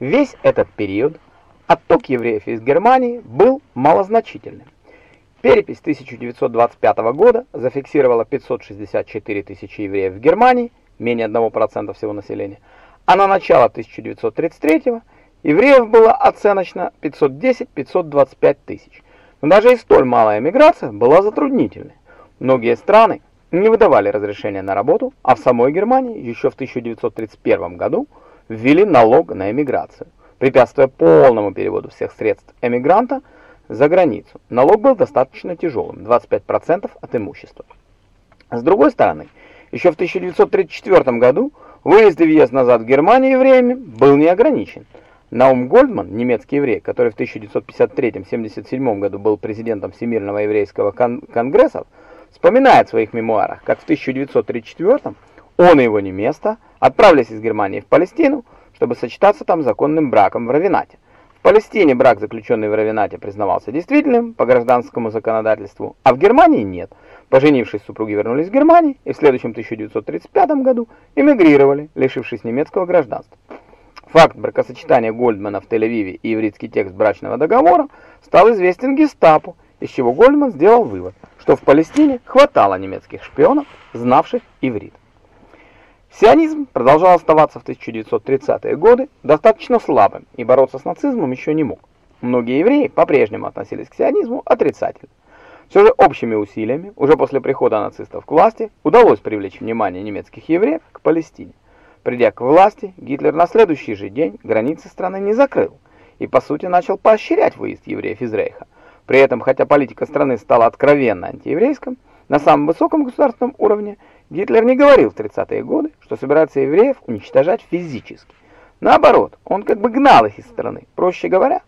Весь этот период отток евреев из Германии был малозначительным. Перепись 1925 года зафиксировала 564 тысячи евреев в Германии, менее 1% всего населения, а на начало 1933 евреев было оценочно 510-525 тысяч. Но даже и столь малая миграция была затруднительной. Многие страны не выдавали разрешения на работу, а в самой Германии еще в 1931 году ввели налог на эмиграцию, препятствуя полному переводу всех средств эмигранта за границу. Налог был достаточно тяжелым – 25% от имущества. С другой стороны, еще в 1934 году выезд и въезд назад в Германию евреями был не ограничен. Наум Гольдман, немецкий еврей, который в 1953-77 году был президентом Всемирного еврейского кон конгресса, вспоминает в своих мемуарах, как в 1934 он и его невеста отправились из Германии в Палестину, чтобы сочетаться там законным браком в Равенате. В Палестине брак, заключенный в Равенате, признавался действительным по гражданскому законодательству, а в Германии нет. Поженившись, супруги вернулись в Германию и в следующем 1935 году эмигрировали, лишившись немецкого гражданства. Факт бракосочетания Гольдмана в Тель-Авиве и еврейский текст брачного договора стал известен гестапо, из чего Гольдман сделал вывод, что в Палестине хватало немецких шпионов, знавших иврит. Сионизм продолжал оставаться в 1930-е годы достаточно слабым и бороться с нацизмом еще не мог. Многие евреи по-прежнему относились к сионизму отрицательно. Все же общими усилиями, уже после прихода нацистов к власти, удалось привлечь внимание немецких евреев к Палестине. Придя к власти, Гитлер на следующий же день границы страны не закрыл и, по сути, начал поощрять выезд евреев из Рейха. При этом, хотя политика страны стала откровенно антиеврейской, на самом высоком государственном уровне Гитлер не говорил в 30-е годы, что собирается евреев уничтожать физически. Наоборот, он как бы гнал их из страны. Проще говоря,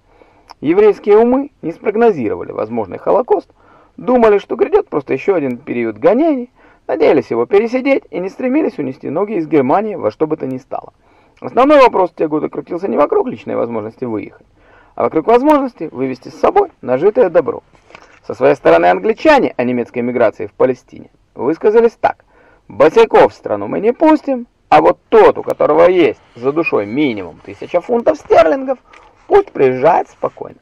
еврейские умы не спрогнозировали возможный Холокост, думали, что грядет просто еще один период гонений, надеялись его пересидеть и не стремились унести ноги из Германии во что бы то ни стало. Основной вопрос в те годы крутился не вокруг личной возможности выехать, а вокруг возможности вывести с собой нажитое добро. Со своей стороны англичане о немецкой миграции в Палестине высказались так. «Босяков в страну мы не пустим, а вот тот, у которого есть за душой минимум 1000 фунтов стерлингов, пусть приезжает спокойно».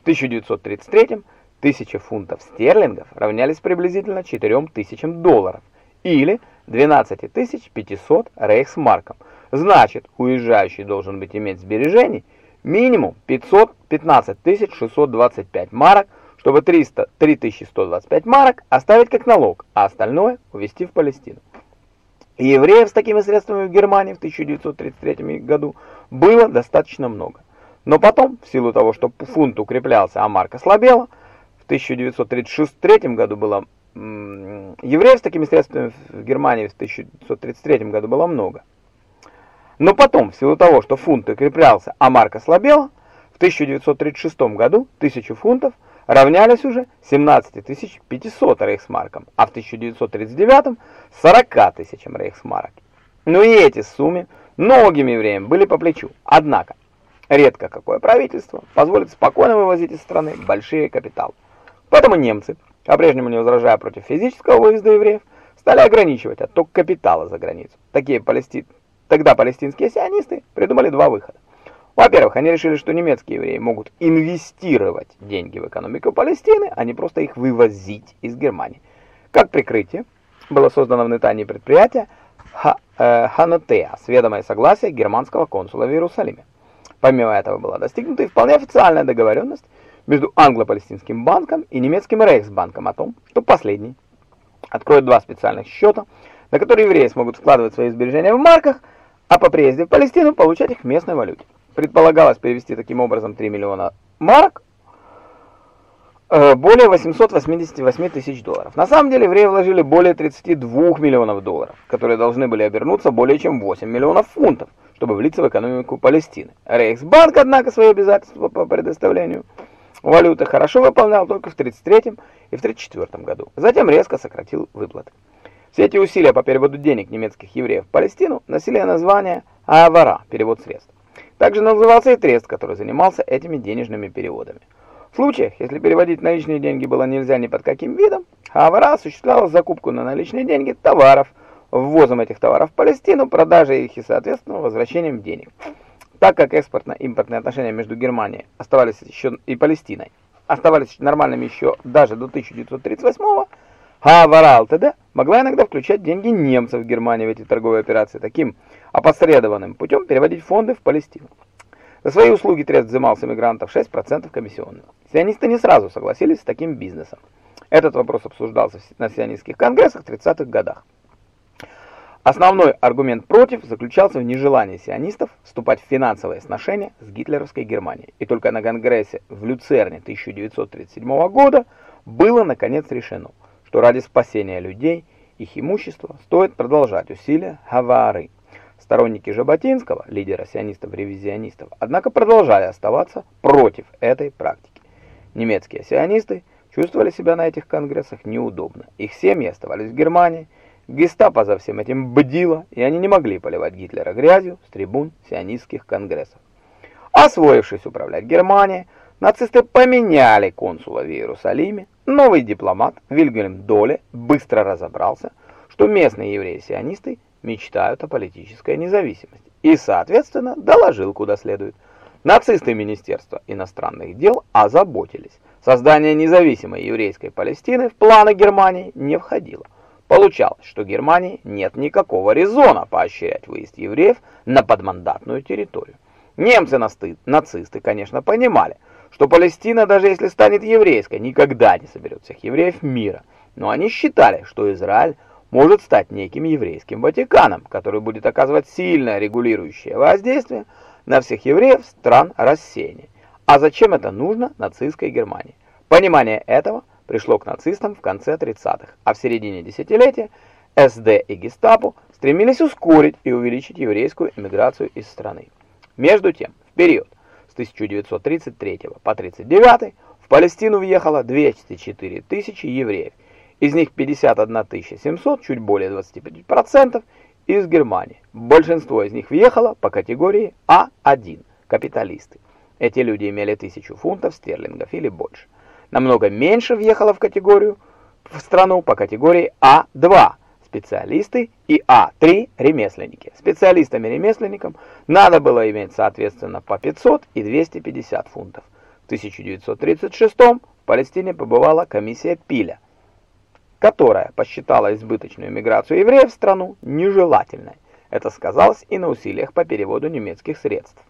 В 1933 1000 фунтов стерлингов равнялись приблизительно 4000 долларов или 12500 рейхсмаркам. Значит, уезжающий должен быть иметь сбережений минимум 515 625 марок, чтобы 300 3125 марок оставить как налог, а остальное увезти в Палестину. Евреев с такими средствами в Германии в 1933 году было достаточно много. Но потом, в силу того, что фунт укреплялся, а марка слабела, в 1933 году было евреев с такими средствами в Германии в 1933 году было много. Но потом, в силу того, что фунт укреплялся, а марка слабела, в 1936 году 1000 фунтов равнялись уже 17 500 рейхсмаркам, а в 1939 – 40 тысячам рейхсмарок. Но и эти суммы многим евреям были по плечу. Однако, редко какое правительство позволит спокойно вывозить из страны большие капиталы. Поэтому немцы, по-прежнему не возражая против физического выезда евреев, стали ограничивать отток капитала за границу. Такие палести... Тогда палестинские сионисты придумали два выхода. Во-первых, они решили, что немецкие евреи могут инвестировать деньги в экономику Палестины, а не просто их вывозить из Германии. Как прикрытие было создано в Нетании предприятие э, Ханотеа с ведомой согласия германского консула в Иерусалиме. Помимо этого была достигнута и вполне официальная договоренность между англо-палестинским банком и немецким Рейхсбанком о том, что последний откроет два специальных счета, на которые евреи смогут вкладывать свои сбережения в марках, а по приезде в Палестину получать их в местной валюте. Предполагалось перевести таким образом 3 миллиона марок, э, более 888 тысяч долларов. На самом деле евреи вложили более 32 миллионов долларов, которые должны были обернуться более чем 8 миллионов фунтов, чтобы влиться в экономику Палестины. Рейхсбанк, однако, свои обязательства по предоставлению валюты хорошо выполнял только в 1933 и в 1934 году. Затем резко сократил выплаты. Все эти усилия по переводу денег немецких евреев в Палестину носили название «Аавара» – перевод средств. Также назывался и трест, который занимался этими денежными переводами. В случаях, если переводить наличные деньги было нельзя ни под каким видом, Авара осуществляла закупку на наличные деньги товаров, ввозом этих товаров в Палестину, продажей их и, соответственно, возвращением денег. Так как экспортно-импортные отношения между Германией оставались еще и Палестиной оставались нормальными еще даже до 1938 года, а Вара ЛТД могла иногда включать деньги немцев в Германии в эти торговые операции, таким опосредованным путем переводить фонды в Палестину. За свои услуги Трест взимал с иммигрантов 6% комиссионных. Сионисты не сразу согласились с таким бизнесом. Этот вопрос обсуждался на сионистских конгрессах в 30-х годах. Основной аргумент против заключался в нежелании сионистов вступать в финансовые сношения с гитлеровской Германией. И только на конгрессе в Люцерне 1937 года было наконец решено, что ради спасения людей, их имущества, стоит продолжать усилия Гавары. Сторонники Жаботинского, лидера сионистов-ревизионистов, однако продолжали оставаться против этой практики. Немецкие сионисты чувствовали себя на этих конгрессах неудобно. Их семьи оставались в Германии, Гестапо за всем этим бдило, и они не могли поливать Гитлера грязью с трибун сионистских конгрессов. Освоившись управлять Германией, нацисты поменяли консула в Иерусалиме. Новый дипломат Вильгельм Доле быстро разобрался, что местные евреи-сионисты мечтают о политической независимости и, соответственно, доложил куда следует. Нацисты Министерства иностранных дел озаботились. Создание независимой еврейской Палестины в планы Германии не входило. Получалось, что Германии нет никакого резона поощрять выезд евреев на подмандатную территорию. Немцы-нацисты, конечно, понимали, что Палестина, даже если станет еврейской, никогда не соберет всех евреев мира. Но они считали, что Израиль может стать неким еврейским Ватиканом, который будет оказывать сильное регулирующее воздействие на всех евреев стран рассеяния. А зачем это нужно нацистской Германии? Понимание этого – пришло к нацистам в конце 30-х, а в середине десятилетия СД и Гестапо стремились ускорить и увеличить еврейскую эмиграцию из страны. Между тем, в период с 1933 по 1939 в Палестину въехало 204 тысячи евреев, из них 51 700, чуть более 25%, из Германии. Большинство из них въехало по категории А1 – капиталисты. Эти люди имели 1000 фунтов стерлингов или больше намного меньше въехало в категорию в страну по категории А2 специалисты и А3 ремесленники. Специалистам и ремесленникам надо было иметь соответственно по 500 и 250 фунтов. В 1936 в Палестине побывала комиссия Пиля, которая посчитала избыточную миграцию евреев в страну нежелательной. Это сказалось и на усилиях по переводу немецких средств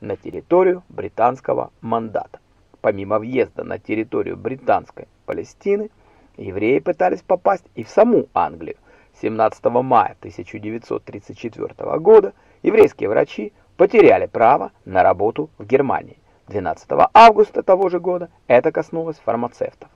на территорию британского мандата. Помимо въезда на территорию британской Палестины, евреи пытались попасть и в саму Англию. 17 мая 1934 года еврейские врачи потеряли право на работу в Германии. 12 августа того же года это коснулось фармацевтов.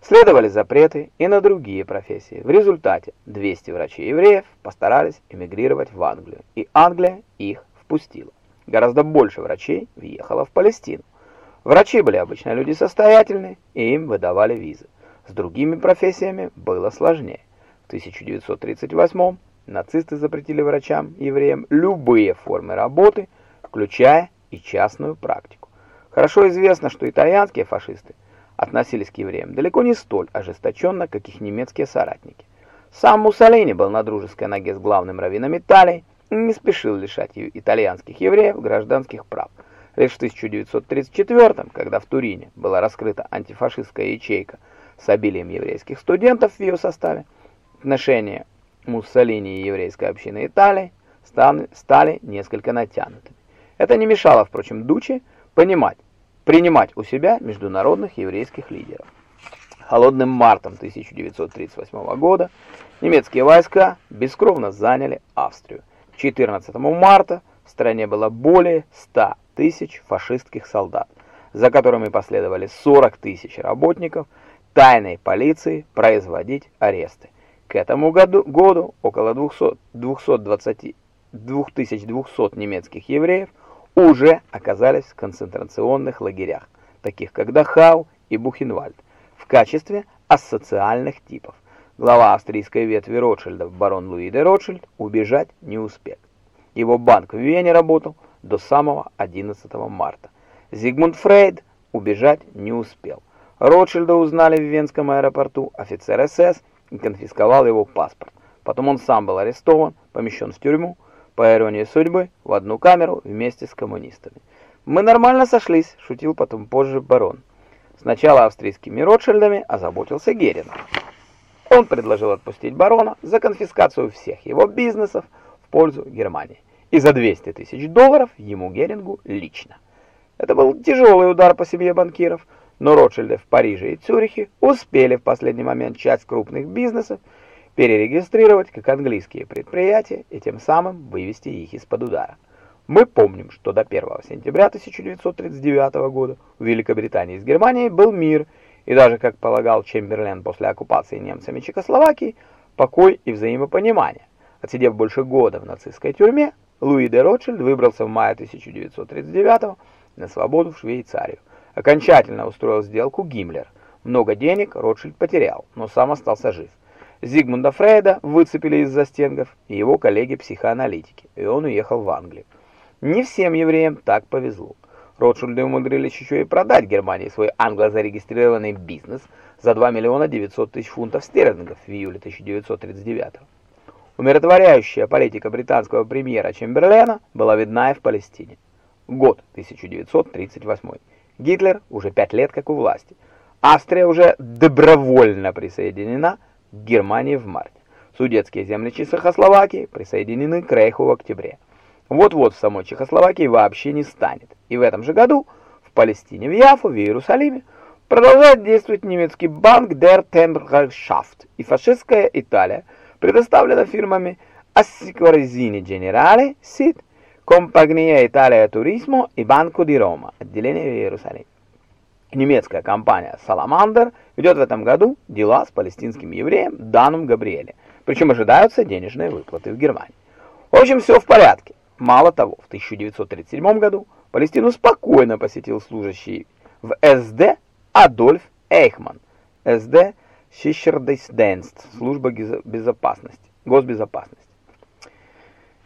Следовали запреты и на другие профессии. В результате 200 врачей-евреев постарались эмигрировать в Англию, и Англия их впустила. Гораздо больше врачей въехало в Палестину. Врачи были обычно люди состоятельные, и им выдавали визы. С другими профессиями было сложнее. В 1938 нацисты запретили врачам, евреям, любые формы работы, включая и частную практику. Хорошо известно, что итальянские фашисты относились к евреям далеко не столь ожесточенно, как их немецкие соратники. Сам Муссолини был на дружеской ноге с главным раввином Италии и не спешил лишать итальянских евреев гражданских прав – Лишь в 1934 когда в Турине была раскрыта антифашистская ячейка с обилием еврейских студентов в ее составе, отношения Муссолини и еврейской общины Италии стали несколько натянутыми. Это не мешало, впрочем, Дучи понимать, принимать у себя международных еврейских лидеров. Холодным мартом 1938 года немецкие войска бескровно заняли Австрию. 14 марта в стране было более 100 тысяч фашистских солдат, за которыми последовали 40 тысяч работников тайной полиции производить аресты. К этому году, году около 200, 220, 2200 немецких евреев уже оказались в концентрационных лагерях, таких как Дахау и Бухенвальд, в качестве асоциальных типов. Глава австрийской ветви Ротшильдов, барон Луи де Ротшильд, убежать не успел. Его банк в Вене работал до самого 11 марта. Зигмунд Фрейд убежать не успел. Ротшильда узнали в Венском аэропорту, офицер СС и конфисковал его паспорт. Потом он сам был арестован, помещен в тюрьму. по иронии судьбы, в одну камеру вместе с коммунистами. «Мы нормально сошлись», — шутил потом позже барон. Сначала австрийскими Ротшильдами озаботился Геринг. Он предложил отпустить барона за конфискацию всех его бизнесов в пользу Германии. И за 200 тысяч долларов ему Герингу лично. Это был тяжелый удар по семье банкиров, но Ротшильды в Париже и Цюрихе успели в последний момент часть крупных бизнесов перерегистрировать как английские предприятия и тем самым вывести их из-под удара. Мы помним, что до 1 сентября 1939 года в Великобритании с Германией был мир, и даже, как полагал Чемберлен после оккупации немцами Чехословакии, покой и взаимопонимание. Отсидев больше года в нацистской тюрьме, Луи де Ротшильд выбрался в мае 1939 на свободу в Швейцарию. Окончательно устроил сделку Гиммлер. Много денег Ротшильд потерял, но сам остался жив. Зигмунда Фрейда выцепили из застенков и его коллеги-психоаналитики, и он уехал в Англию. Не всем евреям так повезло. Ротшильды умудрились еще и продать Германии свой англо-зарегистрированный бизнес за 2 миллиона 900 тысяч фунтов стерлингов в июле 1939 Умиротворяющая политика британского премьера Чемберлена была видна и в Палестине. Год 1938. Гитлер уже пять лет как у власти. Австрия уже добровольно присоединена к Германии в марте. Судетские земли Чехословакии присоединены к Рейху в октябре. Вот-вот в самой Чехословакии вообще не станет. И в этом же году в Палестине, в Яфу, в Иерусалиме продолжает действовать немецкий банк Der Tempelschaft и фашистская Италия предоставлена фирмами Assicurazioni Generale, SIT, Compagnia Italia Turismo и Банко ди Рома, отделение в Иерусалиме. Немецкая компания Salamander ведет в этом году дела с палестинским евреем Даном Габриэле, причем ожидаются денежные выплаты в Германии. В общем, все в порядке. Мало того, в 1937 году Палестину спокойно посетил служащий в СД Адольф Эйхман, СД Сищердейсденст, служба безопасности, госбезопасности.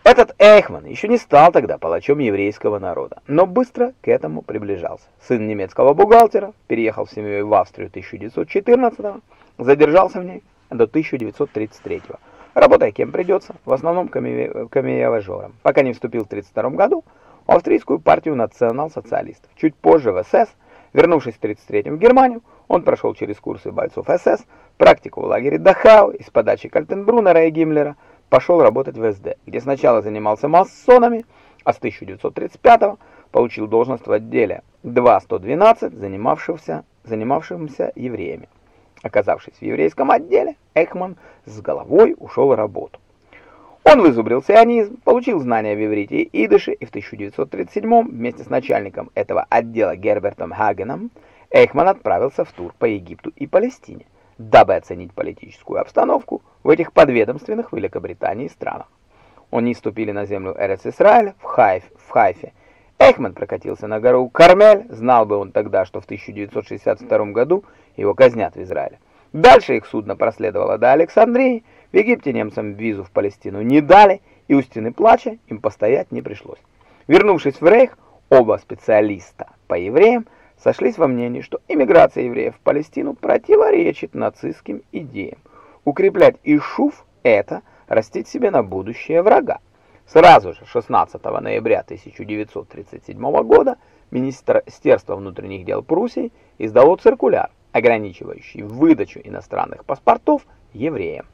Этот Эйхман еще не стал тогда палачом еврейского народа, но быстро к этому приближался. Сын немецкого бухгалтера, переехал с семьей в Австрию 1914 задержался в ней до 1933 работая кем придется, в основном камеяважером, пока не вступил в 1932 году в австрийскую партию национал-социалистов. Чуть позже в СС, вернувшись в 1933 в Германию, он прошел через курсы бойцов СС, практику в лагере Дахау из подачи Кальтенбруннера и Гиммлера, пошел работать в СД, где сначала занимался масонами, а с 1935 получил должность в отделе 2-112, занимавшимся, занимавшимся евреями. Оказавшись в еврейском отделе, Эхман с головой ушел в работу. Он вызубрил сионизм, получил знания в иврите и идыше, и в 1937 вместе с начальником этого отдела Гербертом Хагеном Эхман отправился в тур по Египту и Палестине дабы оценить политическую обстановку в этих подведомственных Великобритании странах. Они ступили на землю Эрец-Исраиль в, Хайф, в Хайфе. Эхман прокатился на гору Кармель, знал бы он тогда, что в 1962 году его казнят в Израиле. Дальше их судно проследовало до Александрии, в Египте немцам визу в Палестину не дали, и у стены плача им постоять не пришлось. Вернувшись в Рейх, оба специалиста по евреям сошлись во мнении, что иммиграция евреев в Палестину противоречит нацистским идеям. Укреплять Ишуф – это растить себе на будущее врага. Сразу же 16 ноября 1937 года Министерство внутренних дел Пруссии издало циркуляр, ограничивающий выдачу иностранных паспортов евреям.